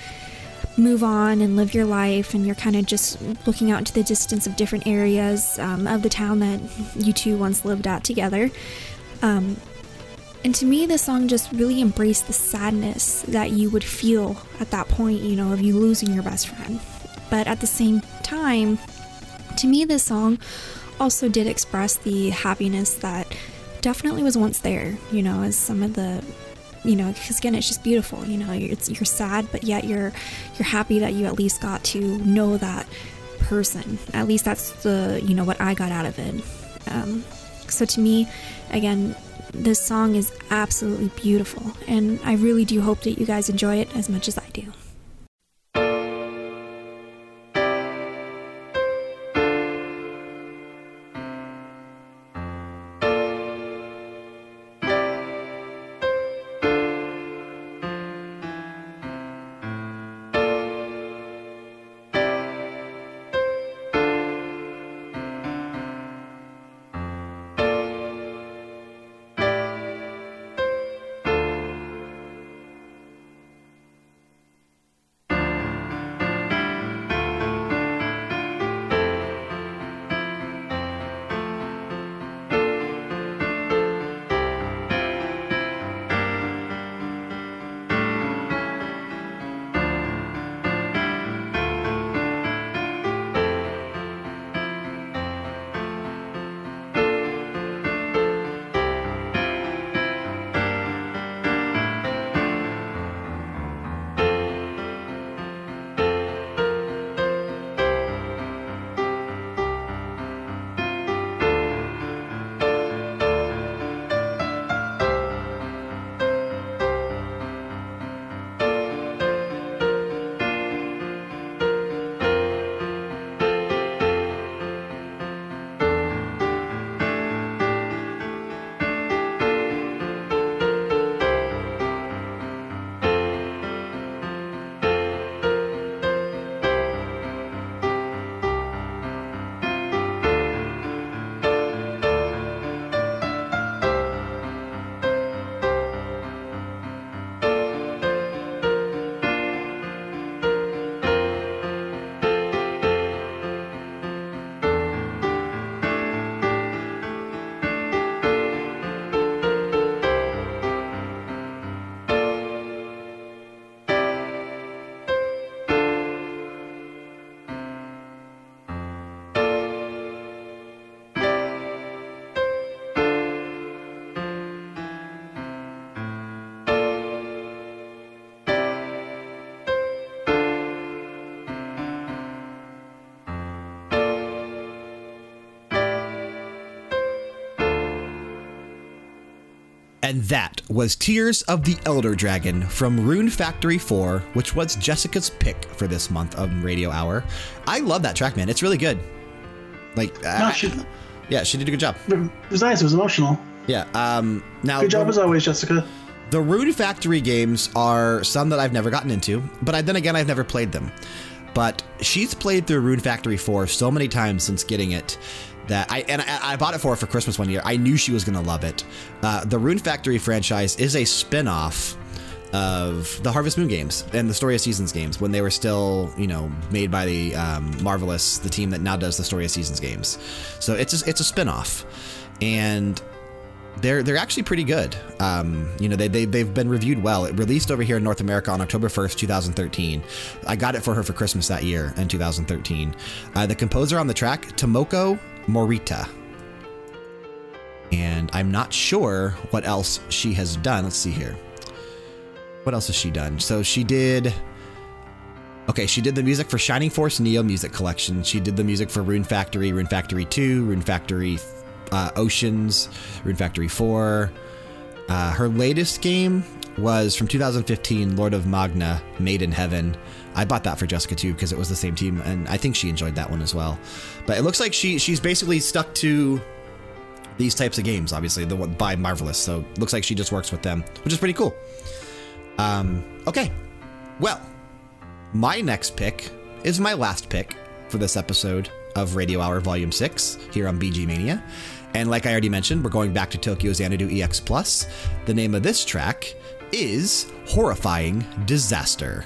move on and live your life, and you're kind of just looking out into the distance of different areas um, of the town that you two once lived at together. And to me, the song just really embraced the sadness that you would feel at that point, you know, of you losing your best friend. But at the same time, to me, this song also did express the happiness that definitely was once there, you know, as some of the you know because again it's just beautiful you know it's you're sad but yet you're you're happy that you at least got to know that person at least that's the you know what i got out of it um, so to me again this song is absolutely beautiful and i really do hope that you guys enjoy it as much as i do And that was Tears of the Elder Dragon from Rune Factory 4, which was Jessica's pick for this month of Radio Hour. I love that track, man. It's really good. Like, No, I- she, yeah, she did a good job. it was nice. It was emotional. Yeah. Um, now, Good job as always, Jessica. the Rune Factory games are some that I've never gotten into, but I, then again, I've never played them. But she's played through Rune Factory 4 so many times since getting it that I and I, I bought it for her for Christmas one year. I knew she was going to love it. Uh, the Rune Factory franchise is a spin off of the Harvest Moon games and the Story of Seasons games when they were still, you know, made by the um, Marvelous, the team that now does the Story of Seasons games. So it's a, it's a spin off. And they're they're actually pretty good. Um, you know, they, they they've been reviewed well. It released over here in North America on October 1st, 2013. I got it for her for Christmas that year in 2013. Uh, the composer on the track, Tomoko Morita. And I'm not sure what else she has done. Let's see here. What else has she done? So she did. Okay, she did the music for Shining Force Neo Music Collection. She did the music for Rune Factory, Rune Factory 2, Rune Factory uh, Oceans, Rune Factory 4. Uh, her latest game was from 2015, Lord of Magna, Maiden Heaven. I bought that for Jessica too because it was the same team, and I think she enjoyed that one as well. But it looks like she she's basically stuck to these types of games, obviously the one by Marvelous. So it looks like she just works with them, which is pretty cool. Um, okay, well, my next pick is my last pick for this episode of Radio Hour Volume 6 here on BG Mania. And like I already mentioned, we're going back to Tokyo Xanadu EX Plus. The name of this track is Horrifying Disaster.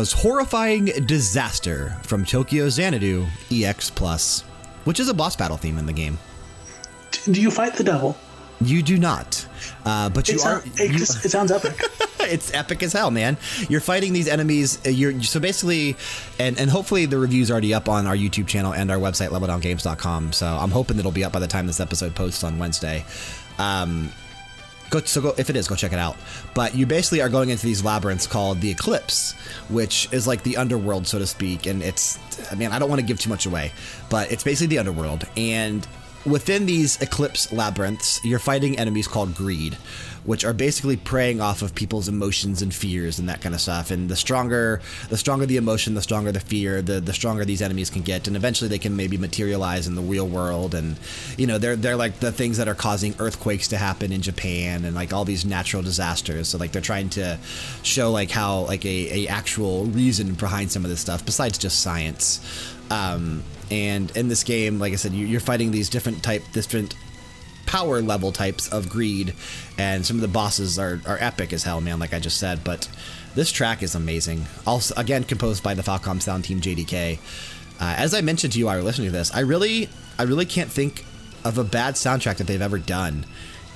Was Horrifying Disaster from Tokyo Xanadu EX Plus, which is a boss battle theme in the game. Do you fight the devil? You do not, uh, but you It, are. sound, it, you- just, it sounds epic. it's epic as hell, man. You're fighting these enemies. uh, You're so basically, and and hopefully the review's already up on our YouTube channel and our website leveldowngames.com. So I'm hoping it'll be up by the time this episode posts on Wednesday. Um, go so go if it is, go check it out. But you basically are going into these labyrinths called the Eclipse, which is like the underworld, so to speak. And it's, I mean, I don't want to give too much away, but it's basically the underworld and within these eclipse labyrinths, you're fighting enemies called greed, which are basically preying off of people's emotions and fears and that kind of stuff. And the stronger, the stronger the emotion, the stronger the fear, the the stronger these enemies can get, and eventually they can maybe materialize in the real world. And you know, they're they're like the things that are causing earthquakes to happen in Japan and like all these natural disasters. So like they're trying to show like how like a, a actual reason behind some of this stuff besides just science. Um, and in this game, like I said, you- you're fighting these different type, different power level types of greed, and some of the bosses are, are epic as hell, man. Like I just said, but this track is amazing. Also, again, composed by the Falcom Sound Team JDK. Uh, as I mentioned to you while you were listening to this, I really, I really can't think of a bad soundtrack that they've ever done,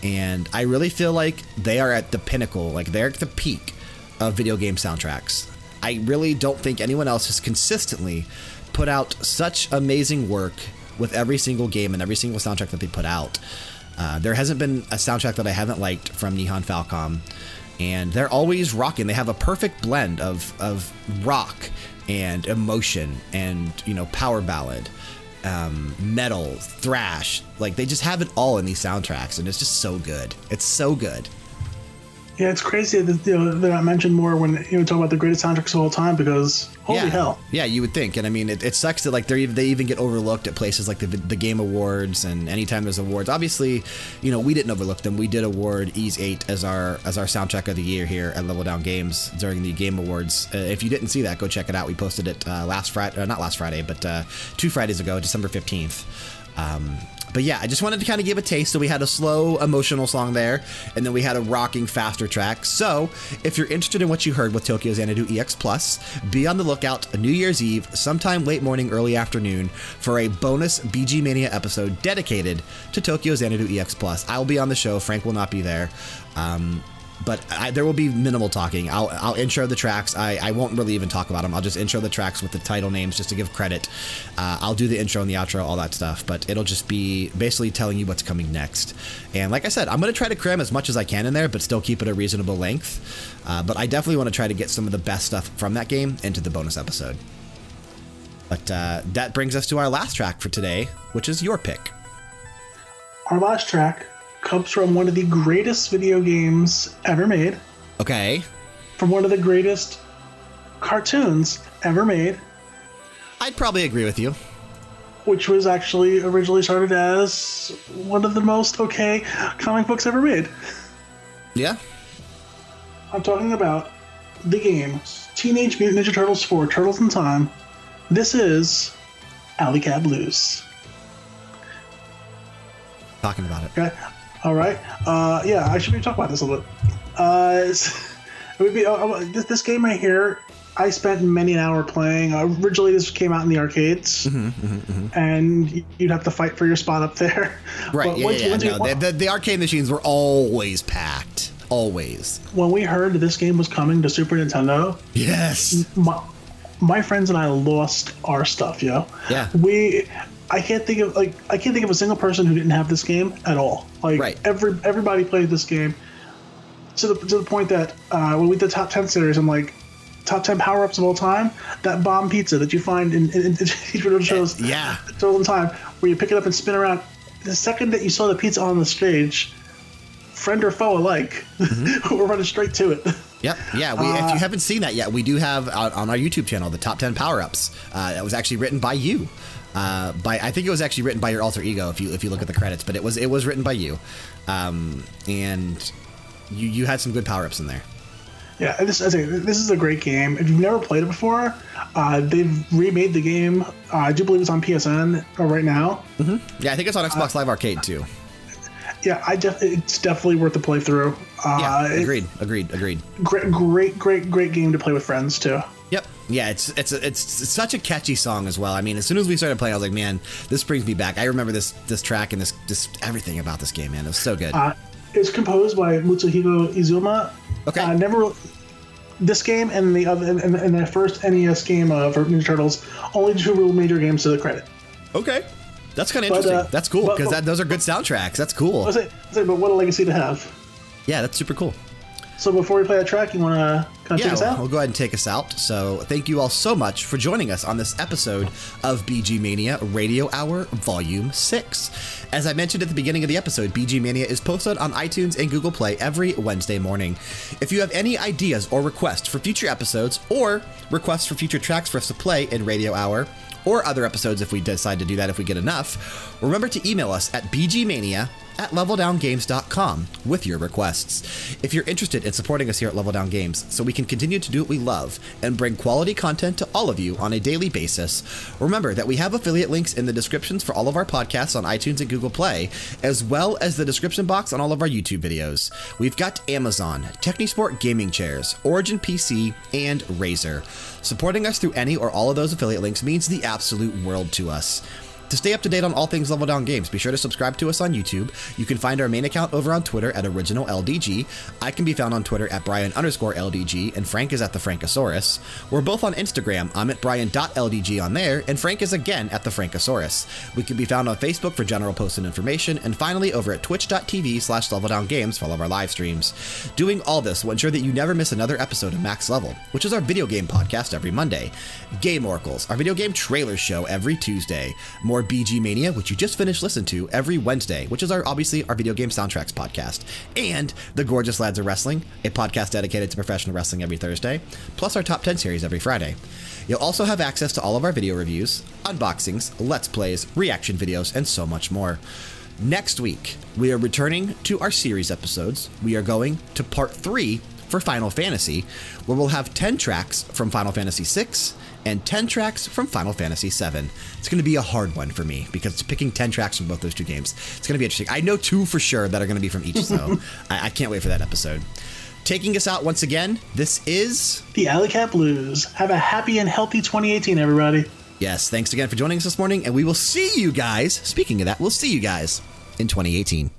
and I really feel like they are at the pinnacle, like they're at the peak of video game soundtracks. I really don't think anyone else has consistently put out such amazing work with every single game and every single soundtrack that they put out. Uh, there hasn't been a soundtrack that I haven't liked from Nihon Falcom, and they're always rocking. They have a perfect blend of of rock and emotion and you know power ballad, um, metal, thrash. Like they just have it all in these soundtracks, and it's just so good. It's so good. Yeah, it's crazy that you know, they're not mentioned more when you know talk about the greatest soundtracks of all time because holy yeah. hell. Yeah, you would think, and I mean, it, it sucks that like they they even get overlooked at places like the the Game Awards, and anytime there's awards. Obviously, you know, we didn't overlook them. We did award Ys Eight as our as our soundtrack of the year here at Level Down Games during the Game Awards. Uh, if you didn't see that, go check it out. We posted it uh, last Friday, uh, not last Friday, but uh, two Fridays ago, December fifteenth. Um, but yeah, I just wanted to kind of give a taste. So we had a slow, emotional song there, and then we had a rocking, faster track. So if you're interested in what you heard with Tokyo Xanadu EX Plus, be on the lookout New Year's Eve, sometime late morning, early afternoon, for a bonus BG Mania episode dedicated to Tokyo Xanadu EX Plus. I'll be on the show. Frank will not be there. Um, but I, there will be minimal talking. I'll, I'll intro the tracks. I, I won't really even talk about them. I'll just intro the tracks with the title names just to give credit. Uh, I'll do the intro and the outro, all that stuff. But it'll just be basically telling you what's coming next. And like I said, I'm going to try to cram as much as I can in there, but still keep it a reasonable length. Uh, but I definitely want to try to get some of the best stuff from that game into the bonus episode. But uh, that brings us to our last track for today, which is your pick. Our last track comes from one of the greatest video games ever made, Okay. from one of the greatest cartoons ever made, I'd probably agree with you. which was actually originally started as one of the most okay comic books ever made. Yeah? I'm talking about the game Teenage Mutant Ninja Turtles 4 Turtles in Time. This is Alley Cat Blues. Talking about it. All right. Uh, yeah, I should maybe talk about this a little bit. Uh, it would be uh, this, this game right here. I spent many an hour playing. Uh, originally, this came out in the arcades, and you'd have to fight for your spot up there. Right, But yeah, once- yeah, once No, the, the, the arcade machines were always packed. Always. when we heard this game was coming to Super Nintendo, Yes. my, my friends and I lost our stuff, yo. Yeah. We I can't think of like I can't think of a single person who didn't have this game at all. Like Right. every everybody played this game to the to the point that uh, when we did the top ten series, I'm like top ten power ups of all time. That bomb pizza that you find in, in, in each one of the shows, Yeah. all the time, where you pick it up and spin around. The second that you saw the pizza on the stage, friend or foe alike, Mm-hmm. we're running straight to it. Yep. Yeah. We, if you haven't seen that yet, we do have on, on our YouTube channel the top 10 power ups. Uh, that was actually written by you. Uh, by I think it was actually written by your alter ego if you if you look at the credits, but it was it was written by you, um, and you you had some good power ups in there. Yeah, this, I say, this is a great game. If you've never played it before, uh, they've remade the game. Uh, I do believe it's on PSN uh, right now. Yeah, I think it's on Xbox Live Arcade too. Yeah, I def- it's definitely worth the playthrough. Uh, Yeah, agreed, agreed, agreed. Great, great, great, great game to play with friends too. Yep, Yeah, it's, it's it's such a catchy song as well. I mean, as soon as we started playing, I was like, man, this brings me back. I remember this this track and this this everything about this game, man. It was so good. Uh, it's composed by Mutsuhiko Izumi. Okay. Uh, never. This game and the other and, and the first NES game uh, for Ninja Turtles, only two real major games to the credit. okay, that's kind of interesting. uh, that's cool because those are good soundtracks. That's I cool. I say, but what a legacy to have. Yeah, that's super cool. So before we play that track, you want to Yeah, take we'll, we'll go ahead and take us out. So, thank you all so much for joining us on this episode of BG Mania Radio Hour Volume 6. As I mentioned at the beginning of the episode, BG Mania is posted on iTunes and Google Play every Wednesday morning. If you have any ideas or requests for future episodes or requests for future tracks for us to play in Radio Hour, or other episodes if we decide to do that if we get enough, remember to email us at bgmania at leveldowngames.com with your requests. If you're interested in supporting us here at Level Down Games so we can continue to do what we love and bring quality content to all of you on a daily basis, remember that we have affiliate links in the descriptions for all of our podcasts on iTunes and Google Play, as well as the description box on all of our YouTube videos. We've got Amazon, Technisport Gaming Chairs, Origin PC, and Razer. Supporting us through any or all of those affiliate links means the absolute world to us. To stay up to date on all things Level Down Games, be sure to subscribe to us on YouTube. You can find our main account over on Twitter at OriginalLDG. I can be found on Twitter at Brian underscore LDG, and Frank is at the Frankosaurus. We're both on Instagram. I'm at Brian.LDG on there, and Frank is again at the Frankosaurus. We can be found on Facebook for general posts and information, and finally over at twitch.tv slash Level Down Games for all of our live streams. Doing all this will ensure that you never miss another episode of Max Level, which is our video game podcast every Monday. Game Oracles, our video game trailer show every Tuesday. More BG Mania, which you just finished listening to every Wednesday, which is our obviously our video game soundtracks podcast. And The Gorgeous Lads of Wrestling, a podcast dedicated to professional wrestling every Thursday, plus our top 10 series every Friday. You'll also have access to all of our video reviews, unboxings, let's plays, reaction videos, and so much more. Next week, we are returning to our series episodes. We are going to part three for Final Fantasy, where we'll have 10 tracks from Final Fantasy VI and 10 tracks from Final Fantasy VII. It's going to be a hard one for me because picking 10 tracks from both those two games, it's going to be interesting. I know two for sure that are going to be from each, so I, I can't wait for that episode. Taking us out once again, this is. The Alley Cat Blues. Have a happy and healthy 2018, everybody. Yes, thanks again for joining us this morning, and we will see you guys. Speaking of that, we'll see you guys in 2018.